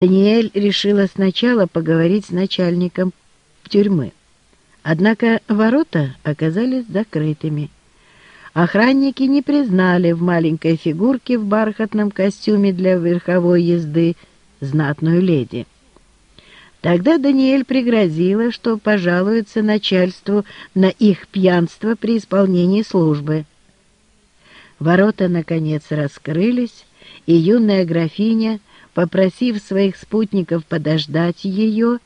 Даниэль решила сначала поговорить с начальником тюрьмы. Однако ворота оказались закрытыми. Охранники не признали в маленькой фигурке в бархатном костюме для верховой езды знатную леди. Тогда Даниэль пригрозила, что пожалуется начальству на их пьянство при исполнении службы. Ворота, наконец, раскрылись, и юная графиня попросив своих спутников подождать ее,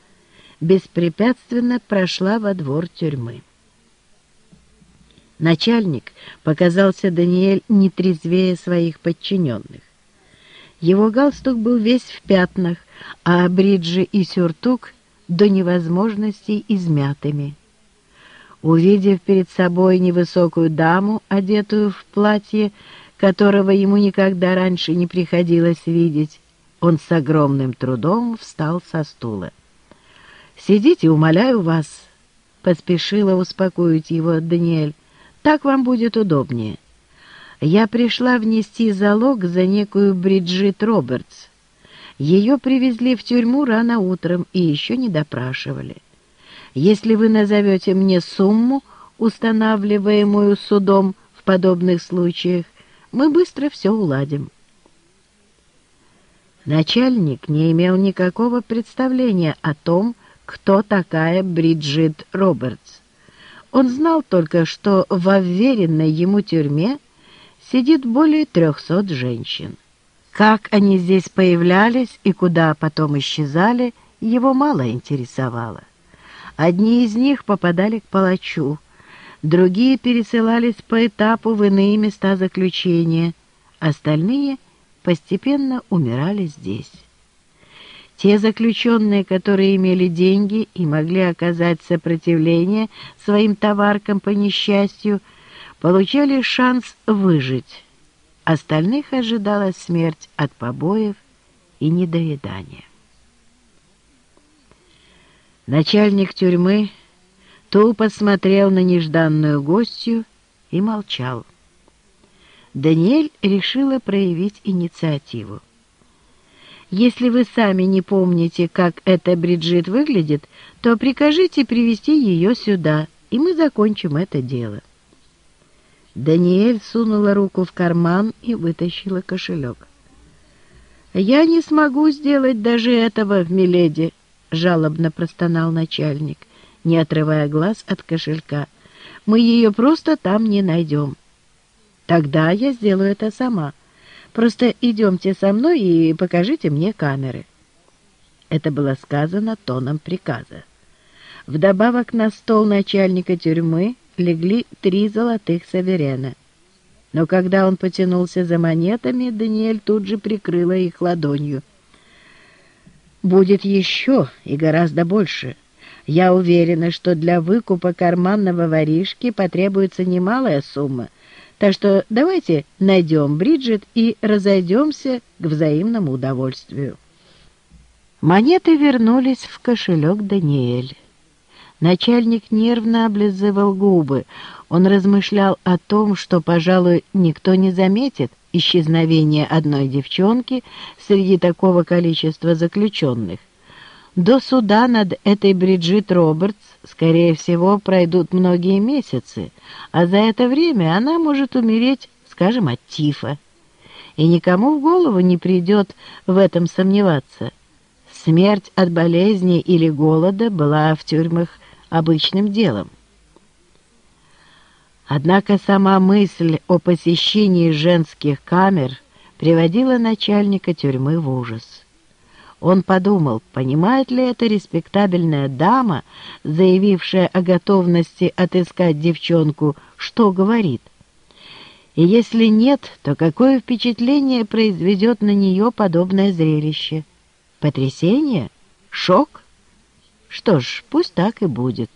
беспрепятственно прошла во двор тюрьмы. Начальник показался Даниэль не трезвее своих подчиненных. Его галстук был весь в пятнах, а бриджи и сюртук до невозможности измятыми. Увидев перед собой невысокую даму, одетую в платье, которого ему никогда раньше не приходилось видеть, он с огромным трудом встал со стула. «Сидите, умоляю вас», — поспешила успокоить его Даниэль. «Так вам будет удобнее. Я пришла внести залог за некую Бриджит Робертс. Ее привезли в тюрьму рано утром и еще не допрашивали. Если вы назовете мне сумму, устанавливаемую судом в подобных случаях, мы быстро все уладим». Начальник не имел никакого представления о том, кто такая Бриджит Робертс. Он знал только, что в уверенной ему тюрьме сидит более трехсот женщин. Как они здесь появлялись и куда потом исчезали, его мало интересовало. Одни из них попадали к палачу, другие пересылались по этапу в иные места заключения, остальные постепенно умирали здесь. Те заключенные, которые имели деньги и могли оказать сопротивление своим товаркам по несчастью, получали шанс выжить. Остальных ожидала смерть от побоев и недоедания. Начальник тюрьмы тупо смотрел на нежданную гостью и молчал. Даниэль решила проявить инициативу. «Если вы сами не помните, как эта Бриджит выглядит, то прикажите привести ее сюда, и мы закончим это дело». Даниэль сунула руку в карман и вытащила кошелек. «Я не смогу сделать даже этого, миледи», — жалобно простонал начальник, не отрывая глаз от кошелька. «Мы ее просто там не найдем». Тогда я сделаю это сама. Просто идемте со мной и покажите мне камеры». Это было сказано тоном приказа. Вдобавок на стол начальника тюрьмы легли три золотых саверена. Но когда он потянулся за монетами, Даниэль тут же прикрыла их ладонью. «Будет еще и гораздо больше. Я уверена, что для выкупа карманного воришки потребуется немалая сумма, так что давайте найдем Бриджит и разойдемся к взаимному удовольствию. Монеты вернулись в кошелек Даниэль. Начальник нервно облизывал губы. Он размышлял о том, что, пожалуй, никто не заметит исчезновение одной девчонки среди такого количества заключенных. До суда над этой Бриджит Робертс, скорее всего, пройдут многие месяцы, а за это время она может умереть, скажем, от тифа. И никому в голову не придет в этом сомневаться. Смерть от болезни или голода была в тюрьмах обычным делом. Однако сама мысль о посещении женских камер приводила начальника тюрьмы в ужас. Он подумал, понимает ли эта респектабельная дама, заявившая о готовности отыскать девчонку, что говорит. И если нет, то какое впечатление произведет на нее подобное зрелище? Потрясение? Шок? Что ж, пусть так и будет.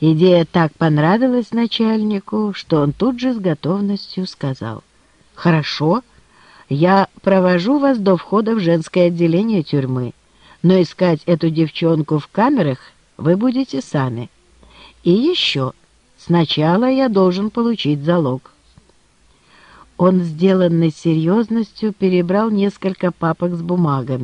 Идея так понравилась начальнику, что он тут же с готовностью сказал. «Хорошо». Я провожу вас до входа в женское отделение тюрьмы, но искать эту девчонку в камерах вы будете сами. И еще, сначала я должен получить залог». Он, сделанный серьезностью, перебрал несколько папок с бумагами.